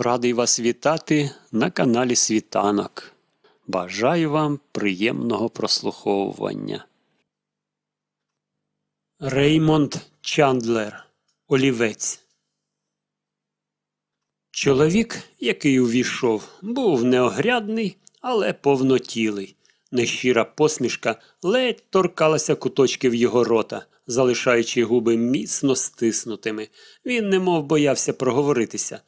Радий вас вітати на каналі Світанок. Бажаю вам приємного прослуховування. Реймонд Чандлер Олівець Чоловік, який увійшов, був неогрядний, але повнотілий. Нещира посмішка ледь торкалася куточків його рота, залишаючи губи міцно стиснутими. Він немов боявся проговоритися.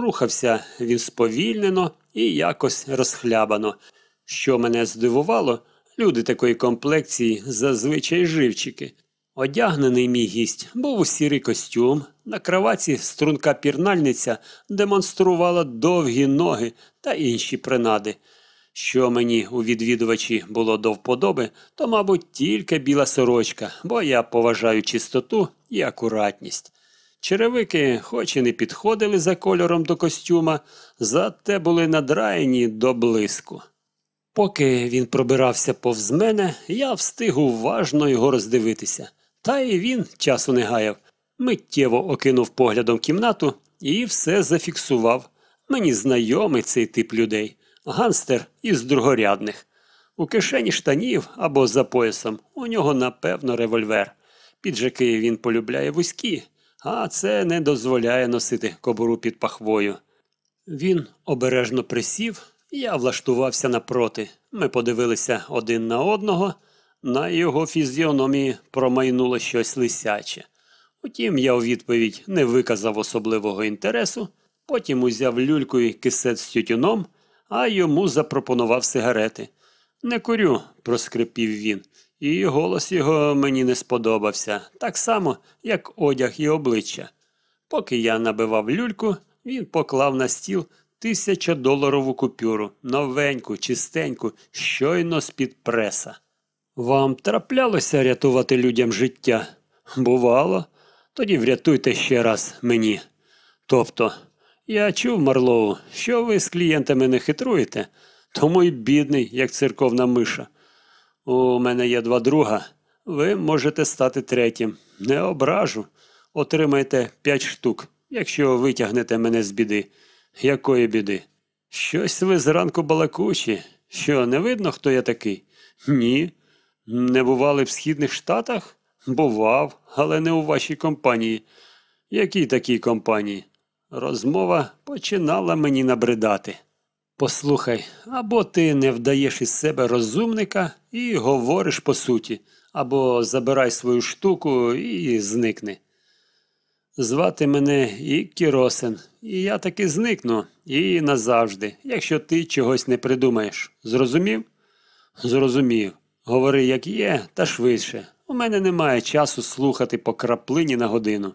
Рухався він сповільнено і якось розхлябано. Що мене здивувало, люди такої комплекції зазвичай живчики. Одягнений мій гість був у сірий костюм. На кроваті струнка пірнальниця демонструвала довгі ноги та інші принади. Що мені у відвідувачі було до вподоби, то, мабуть, тільки біла сорочка, бо я поважаю чистоту і акуратність. Черевики, хоч і не підходили за кольором до костюма, зате були надраєні до блиску. Поки він пробирався повз мене, я встиг уважно його роздивитися. Та й він часу не гаяв. Миттєво окинув поглядом кімнату і все зафіксував. Мені знайомий цей тип людей, ганстер із другорядних. У кишені штанів або за поясом у нього, напевно, револьвер. Піджаки він полюбляє вузькі, а це не дозволяє носити кобуру під пахвою. Він обережно присів, я влаштувався напроти. Ми подивилися один на одного. На його фізіономії промайнуло щось лисяче. Утім, я у відповідь не виказав особливого інтересу, потім узяв люльку і кисет з тютюном, а йому запропонував сигарети. Не курю, проскрипів він, і голос його мені не сподобався, так само, як одяг і обличчя. Поки я набивав люльку, він поклав на стіл тисячодоларову купюру, новеньку, чистеньку, щойно з-під преса. Вам траплялося рятувати людям життя? Бувало? Тоді врятуйте ще раз мені. Тобто, я чув, Марлоу, що ви з клієнтами не хитруєте, тому й бідний, як церковна миша. У мене є два друга. Ви можете стати третім. Не ображу. Отримайте п'ять штук, якщо витягнете мене з біди. Якої біди? Щось ви зранку балакучі. Що, не видно, хто я такий? Ні. Не бували в східних штатах? Бував, але не у вашій компанії. Якій такій компанії? Розмова починала мені набридати. Послухай, або ти не вдаєш із себе розумника і говориш по суті, або забирай свою штуку і зникни. Звати мене і Кіросен, і я таки зникну, і назавжди, якщо ти чогось не придумаєш. Зрозумів? Зрозумів. Говори, як є, та швидше. У мене немає часу слухати по краплині на годину.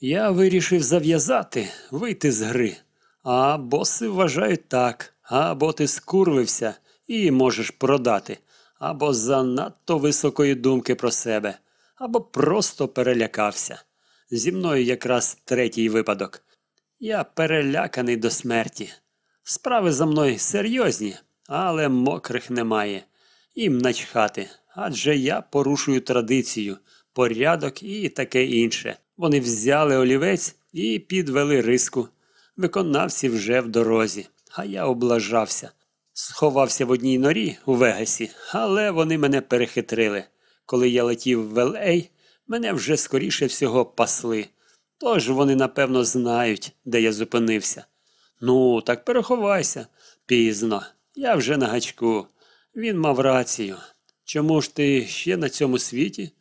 Я вирішив зав'язати, вийти з гри. А боси вважають так, або ти скурвився і можеш продати, або занадто високої думки про себе, або просто перелякався. Зі мною якраз третій випадок. Я переляканий до смерті. Справи за мною серйозні, але мокрих немає. Їм начхати, адже я порушую традицію, порядок і таке інше. Вони взяли олівець і підвели риску. Виконавці вже в дорозі, а я облажався. Сховався в одній норі у Вегасі, але вони мене перехитрили. Коли я летів в Л.А., мене вже скоріше всього пасли. Тож вони, напевно, знають, де я зупинився. Ну, так переховайся. Пізно. Я вже на гачку. Він мав рацію. Чому ж ти ще на цьому світі?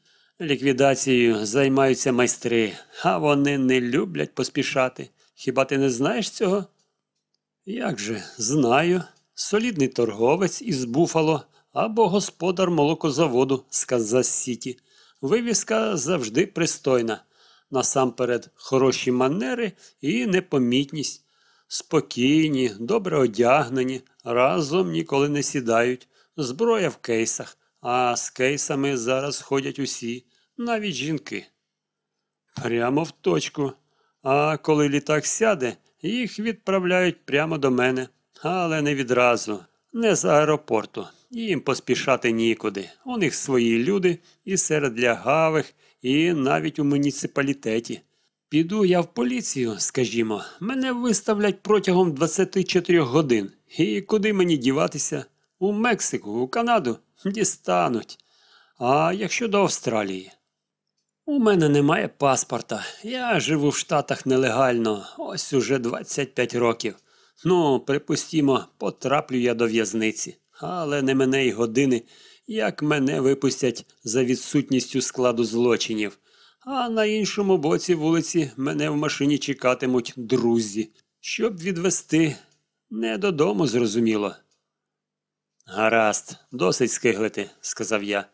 Ліквідацією займаються майстри, а вони не люблять поспішати. Хіба ти не знаєш цього? Як же, знаю. Солідний торговець із Буфало або господар молокозаводу з Сіті. Вивіска завжди пристойна. Насамперед, хороші манери і непомітність. Спокійні, добре одягнені, разом ніколи не сідають. Зброя в кейсах, а з кейсами зараз ходять усі, навіть жінки. Прямо в точку. А коли літак сяде, їх відправляють прямо до мене, але не відразу, не з аеропорту. Їм поспішати нікуди. У них свої люди і серед лягавих, і навіть у муніципалітеті. Піду я в поліцію, скажімо, мене виставлять протягом 24 годин. І куди мені діватися? У Мексику, у Канаду дістануть. А якщо до Австралії? У мене немає паспорта. Я живу в Штатах нелегально, ось уже 25 років. Ну, припустімо, потраплю я до в'язниці, але не мене й години, як мене випустять за відсутністю складу злочинів. А на іншому боці вулиці мене в машині чекатимуть друзі, щоб відвести не додому, зрозуміло. Гаразд, досить скиглити, сказав я.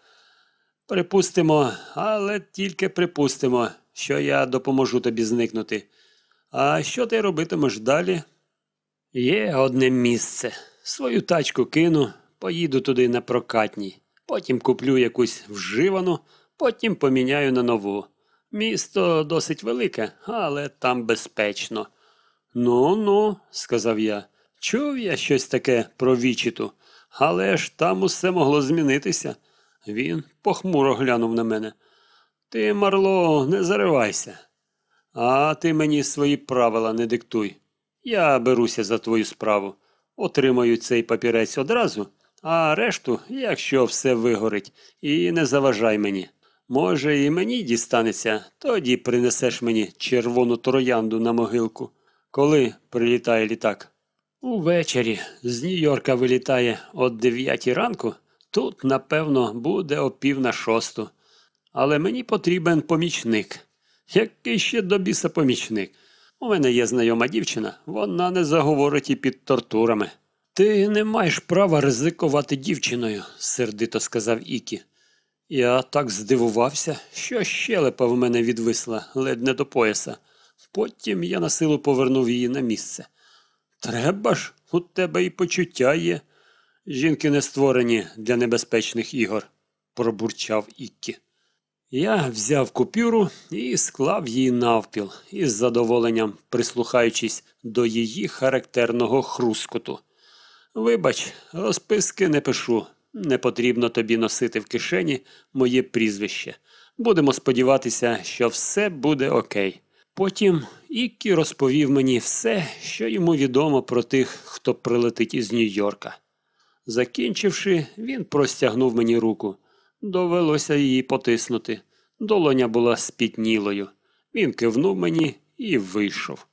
Припустимо, але тільки припустимо, що я допоможу тобі зникнути. А що ти робитимеш далі? Є одне місце. Свою тачку кину, поїду туди на прокатній. Потім куплю якусь вживану, потім поміняю на нову. Місто досить велике, але там безпечно. Ну, ну, сказав я. Чув я щось таке про вічіту, але ж там усе могло змінитися. Він похмуро глянув на мене. Ти, Марло, не заривайся. А ти мені свої правила не диктуй. Я беруся за твою справу. Отримаю цей папірець одразу, а решту, якщо все вигорить, і не заважай мені. Може, і мені дістанеться, тоді принесеш мені червону троянду на могилку. Коли прилітає літак? Увечері з Нью-Йорка вилітає о 9 ранку. Тут, напевно, буде о пів на шосту. Але мені потрібен помічник. Який ще до біса помічник? У мене є знайома дівчина, вона не заговорить і під тортурами. Ти не маєш права ризикувати дівчиною, сердито сказав Ікі. Я так здивувався, що щелепа в мене відвисла ледь не до пояса. Потім я на силу повернув її на місце. Треба ж, у тебе і почуття є. Жінки не створені для небезпечних ігор, пробурчав Іккі. Я взяв купюру і склав її навпіл, із задоволенням прислухаючись до її характерного хрускоту. Вибач, розписки не пишу. Не потрібно тобі носити в кишені моє прізвище. Будемо сподіватися, що все буде окей. Потім Іккі розповів мені все, що йому відомо про тих, хто прилетить із Нью-Йорка. Закінчивши, він простягнув мені руку. Довелося її потиснути. Долоня була спітнілою. Він кивнув мені і вийшов.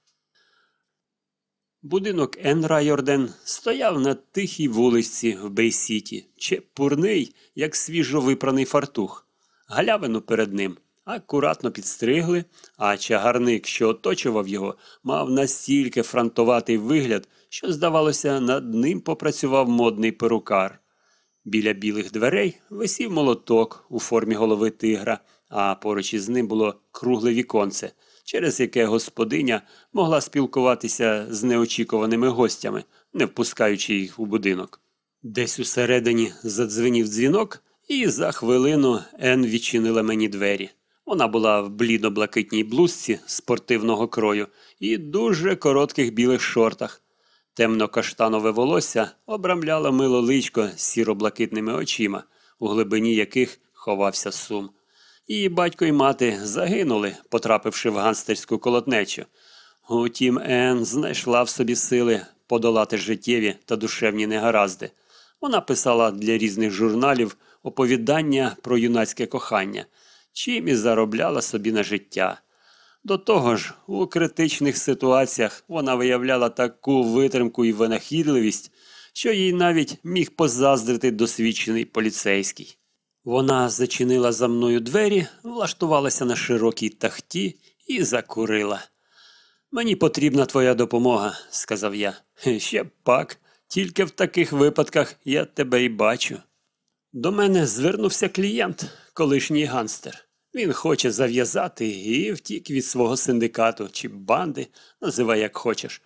Будинок Ен Райорден стояв на тихій вулиці в Бейсіті, чепурний, як свіжо випраний фартух. Галявину перед ним акуратно підстригли, а чагарник, що оточував його, мав настільки фронтоватий вигляд, що, здавалося, над ним попрацював модний перукар. Біля білих дверей висів молоток у формі голови тигра, а поруч із ним було кругле віконце, через яке господиня могла спілкуватися з неочікуваними гостями, не впускаючи їх у будинок. Десь усередині задзвенів дзвінок, і за хвилину Ен відчинила мені двері. Вона була в блідо-блакитній блузці спортивного крою і дуже коротких білих шортах. Темно-каштанове волосся обрамляло мило личко з сіро-блакитними очима, у глибині яких ховався сум. Її батько і мати загинули, потрапивши в ганстерську колотнечу. Утім, Ен знайшла в собі сили подолати життєві та душевні негаразди. Вона писала для різних журналів оповідання про юнацьке кохання, чим і заробляла собі на життя. До того ж, у критичних ситуаціях вона виявляла таку витримку і винахідливість, що їй навіть міг позаздрити досвідчений поліцейський. Вона зачинила за мною двері, влаштувалася на широкій тахті і закурила. Мені потрібна твоя допомога, сказав я. Ще пак, тільки в таких випадках я тебе і бачу. До мене звернувся клієнт, колишній ганстер. Він хоче зав'язати і втік від свого синдикату чи банди, називай як хочеш.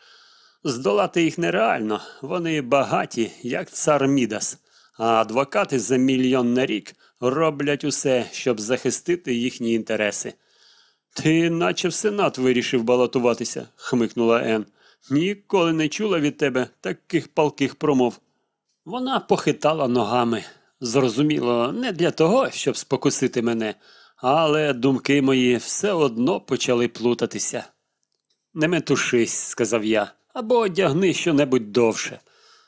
Здолати їх нереально, вони багаті, як цар Мідас, а адвокати за мільйон на рік роблять усе, щоб захистити їхні інтереси. Ти наче в сенат вирішив балотуватися, хмикнула Ен. Ніколи не чула від тебе таких палких промов. Вона похитала ногами. Зрозуміло, не для того, щоб спокусити мене, але думки мої все одно почали плутатися. Не метушись, сказав я, або одягни щонебудь довше.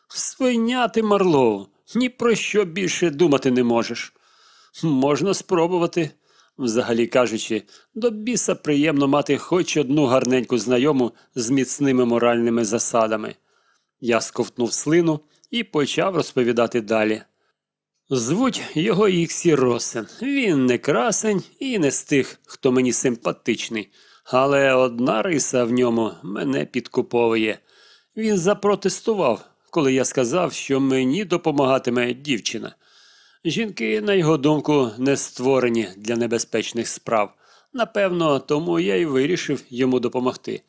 Свиня ти, Марлоу, ні про що більше думати не можеш. Можна спробувати. Взагалі кажучи, до біса приємно мати хоч одну гарненьку знайому з міцними моральними засадами. Я сковтнув слину і почав розповідати далі. Звуть його Іксі Росен. Він не красень і не з тих, хто мені симпатичний. Але одна риса в ньому мене підкуповує. Він запротестував, коли я сказав, що мені допомагатиме дівчина. Жінки, на його думку, не створені для небезпечних справ. Напевно, тому я й вирішив йому допомогти.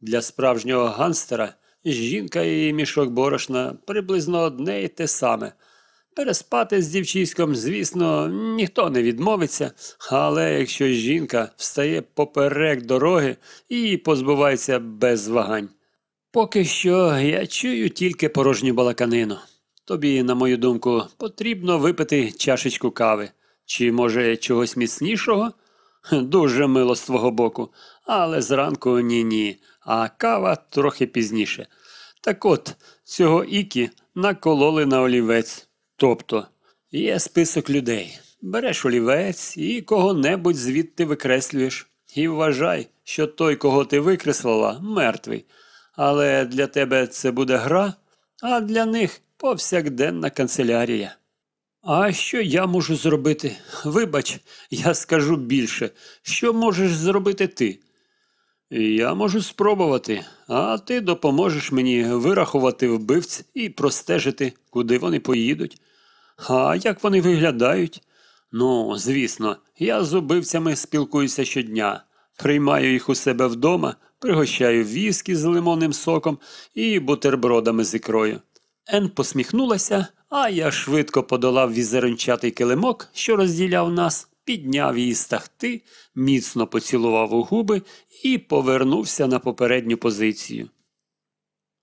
Для справжнього ганстера жінка і мішок борошна приблизно одне і те саме. Переспати з дівчиськом, звісно, ніхто не відмовиться, але якщо жінка встає поперек дороги і позбувається без вагань. Поки що я чую тільки порожню балаканину. Тобі, на мою думку, потрібно випити чашечку кави. Чи, може, чогось міцнішого? Дуже мило з твого боку, але зранку ні-ні, а кава трохи пізніше. Так от, цього ікі накололи на олівець. Тобто, є список людей. Береш олівець і кого-небудь звідти викреслюєш. І вважай, що той, кого ти викреслила, мертвий. Але для тебе це буде гра, а для них повсякденна канцелярія. А що я можу зробити? Вибач, я скажу більше. Що можеш зробити ти? Я можу спробувати, а ти допоможеш мені вирахувати вбивць і простежити, куди вони поїдуть. А як вони виглядають? Ну, звісно, я з убивцями спілкуюся щодня. Приймаю їх у себе вдома, пригощаю віскі з лимонним соком і бутербродами з ікрою. Ен посміхнулася, а я швидко подолав візерончатий килимок, що розділяв нас, підняв її з тахти, міцно поцілував у губи і повернувся на попередню позицію.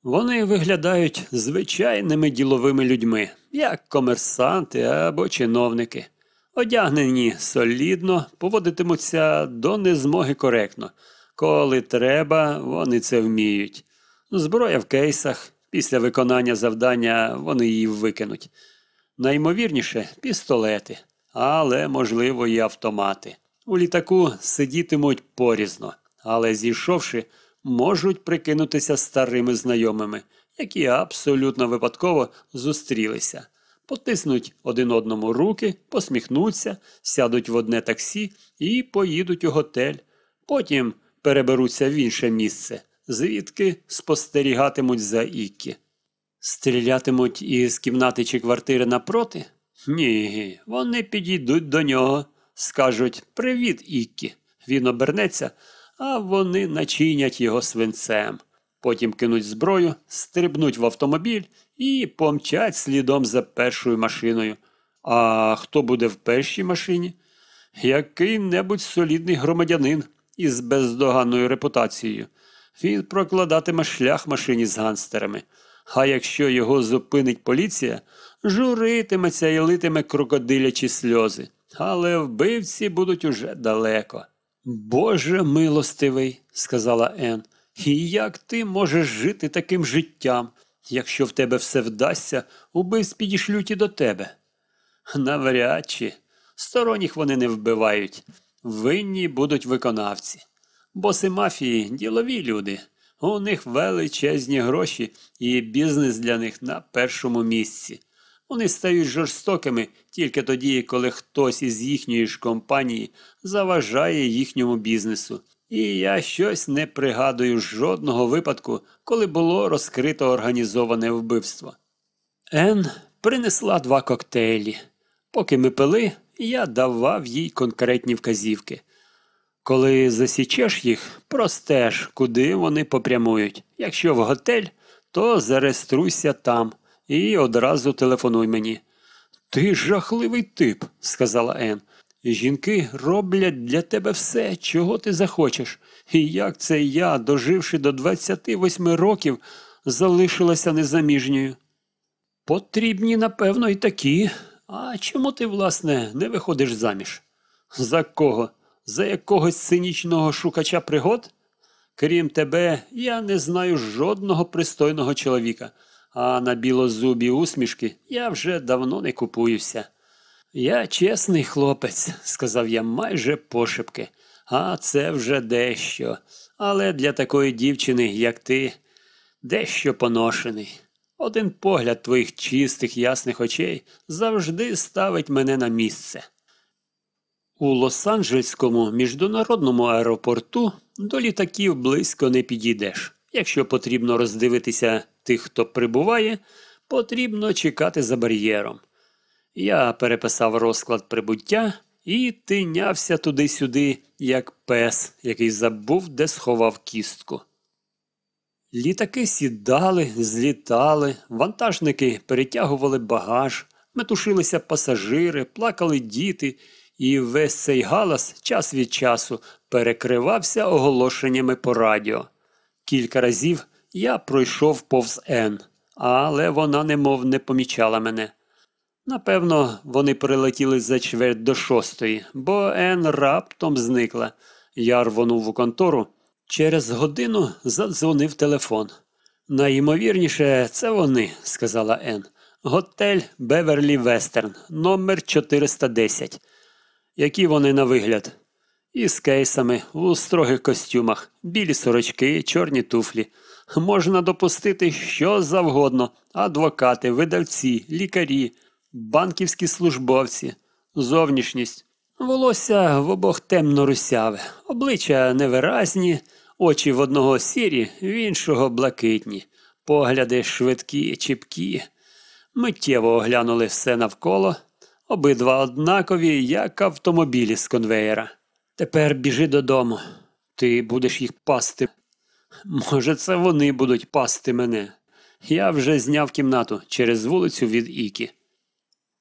Вони виглядають звичайними діловими людьми, як комерсанти або чиновники. Одягнені солідно, поводитимуться до незмоги коректно. Коли треба, вони це вміють. Зброя в кейсах, після виконання завдання вони її викинуть. Наймовірніше пістолети, але, можливо, і автомати. У літаку сидітимуть порізно, але зійшовши, можуть прикинутися старими знайомими, які абсолютно випадково зустрілися. Потиснуть один одному руки, посміхнуться, сядуть в одне таксі і поїдуть у готель. Потім переберуться в інше місце, звідки спостерігатимуть за Іккі. Стрілятимуть із кімнати чи квартири напроти? Ні, вони підійдуть до нього, скажуть Привіт, Іккі. Він обернеться, а вони начинять його свинцем. Потім кинуть зброю, стрибнуть в автомобіль і помчать слідом за першою машиною. А хто буде в першій машині? Який-небудь солідний громадянин із бездоганною репутацією. Він прокладатиме шлях машині з ганстерами. А якщо його зупинить поліція, журитиметься і литиме крокодилячі сльози. Але вбивці будуть уже далеко. Боже милостивий, сказала Ен, і як ти можеш жити таким життям? Якщо в тебе все вдасться, убивць підішлють і до тебе. Навряд чи. Сторонніх вони не вбивають. Винні будуть виконавці. Боси мафії ділові люди. У них величезні гроші і бізнес для них на першому місці. Вони стають жорстокими тільки тоді, коли хтось із їхньої ж компанії заважає їхньому бізнесу. І я щось не пригадую жодного випадку, коли було розкрито організоване вбивство. Ен принесла два коктейлі. Поки ми пили, я давав їй конкретні вказівки. Коли засічеш їх, простеж, куди вони попрямують. Якщо в готель, то зареєструйся там і одразу телефонуй мені. Ти жахливий тип, сказала Ен. Жінки роблять для тебе все, чого ти захочеш. І як це я, доживши до 28 років, залишилася незаміжньою? Потрібні, напевно, і такі. А чому ти, власне, не виходиш заміж? За кого? За якогось цинічного шукача пригод? Крім тебе, я не знаю жодного пристойного чоловіка, а на білозубі усмішки я вже давно не купуюся. Я чесний хлопець, сказав я майже пошепки, а це вже дещо. Але для такої дівчини, як ти, дещо поношений. Один погляд твоїх чистих, ясних очей завжди ставить мене на місце. У Лос-Анджельському міжнародному аеропорту до літаків близько не підійдеш. Якщо потрібно роздивитися тих, хто прибуває, потрібно чекати за бар'єром. Я переписав розклад прибуття і тинявся туди-сюди, як пес, який забув, де сховав кістку. Літаки сідали, злітали, вантажники перетягували багаж, метушилися пасажири, плакали діти, і весь цей галас час від часу перекривався оголошеннями по радіо. Кілька разів я пройшов повз Н, але вона немов не помічала мене. Напевно, вони прилетіли за чверть до шостої, бо Ен раптом зникла. Я рвонув у контору. Через годину задзвонив телефон. Найімовірніше, це вони, сказала Ен. Готель Беверлі Вестерн, номер 410. Які вони на вигляд? Із кейсами, у строгих костюмах, білі сорочки, чорні туфлі. Можна допустити що завгодно: адвокати, видавці, лікарі, банківські службовці, зовнішність. Волосся в обох темно русяве, обличчя невиразні, очі в одного сірі, в іншого блакитні, погляди швидкі, чіпкі. Миттєво оглянули все навколо, обидва однакові, як автомобілі з конвеєра. Тепер біжи додому. Ти будеш їх пасти. Може, це вони будуть пасти мене. Я вже зняв кімнату через вулицю від Ікі.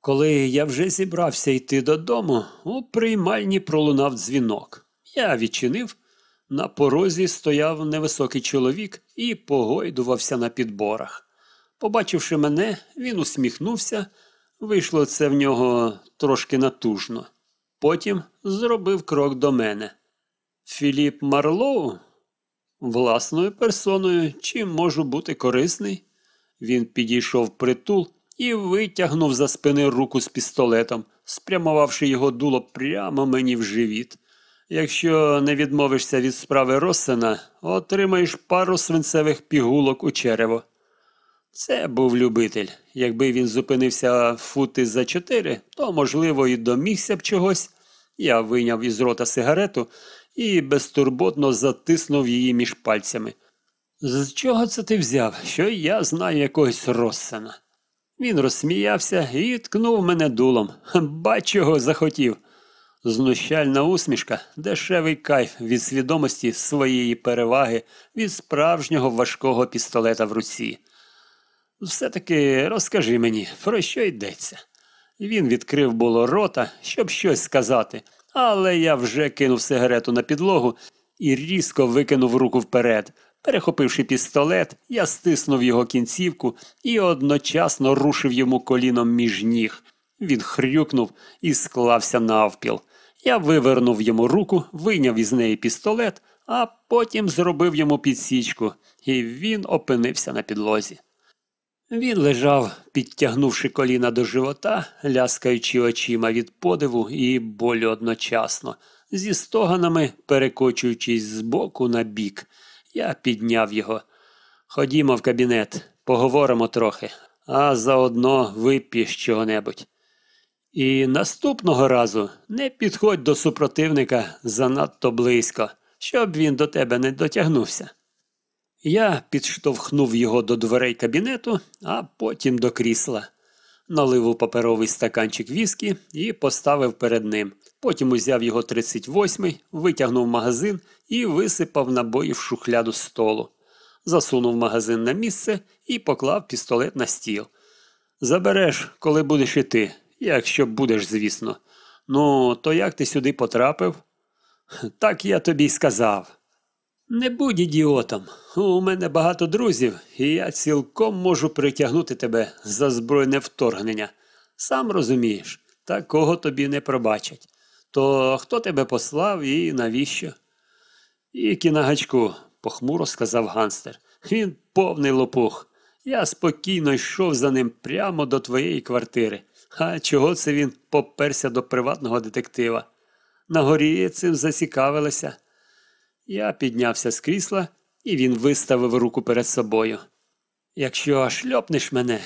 Коли я вже зібрався йти додому, у приймальні пролунав дзвінок. Я відчинив. На порозі стояв невисокий чоловік і погойдувався на підборах. Побачивши мене, він усміхнувся. Вийшло це в нього трошки натужно. Потім зробив крок до мене. Філіп Марлоу? Власною персоною, чим можу бути корисний? Він підійшов притул і витягнув за спини руку з пістолетом, спрямувавши його дуло прямо мені в живіт. Якщо не відмовишся від справи Россена, отримаєш пару свинцевих пігулок у черево. Це був любитель. Якби він зупинився фути за чотири, то, можливо, і домігся б чогось. Я вийняв із рота сигарету і безтурботно затиснув її між пальцями. З чого це ти взяв, що я знаю якогось Россена? Він розсміявся і ткнув мене дулом. Бач, його захотів. Знущальна усмішка, дешевий кайф від свідомості своєї переваги від справжнього важкого пістолета в руці. Все-таки розкажи мені, про що йдеться. Він відкрив було рота, щоб щось сказати, але я вже кинув сигарету на підлогу і різко викинув руку вперед. Перехопивши пістолет, я стиснув його кінцівку і одночасно рушив йому коліном між ніг. Він хрюкнув і склався навпіл. Я вивернув йому руку, вийняв із неї пістолет, а потім зробив йому підсічку, і він опинився на підлозі. Він лежав, підтягнувши коліна до живота, ляскаючи очима від подиву і болю одночасно, зі стоганами перекочуючись з боку на бік. Я підняв його. Ходімо в кабінет, поговоримо трохи, а заодно вип'єш чого-небудь. І наступного разу не підходь до супротивника занадто близько, щоб він до тебе не дотягнувся. Я підштовхнув його до дверей кабінету, а потім до крісла. Налив у паперовий стаканчик віскі і поставив перед ним. Потім узяв його 38-й, витягнув магазин і висипав набої в шухляду столу. Засунув магазин на місце і поклав пістолет на стіл. Забереш, коли будеш іти, якщо будеш, звісно. Ну, то як ти сюди потрапив? Так я тобі й сказав. Не будь ідіотом. У мене багато друзів, і я цілком можу притягнути тебе за збройне вторгнення. Сам розумієш, такого тобі не пробачать. То хто тебе послав і навіщо? Ікі на гачку, похмуро сказав ганстер. Він повний лопух. Я спокійно йшов за ним прямо до твоєї квартири. А чого це він поперся до приватного детектива? На горі цим зацікавилися. Я піднявся з крісла, і він виставив руку перед собою. Якщо шльопнеш мене,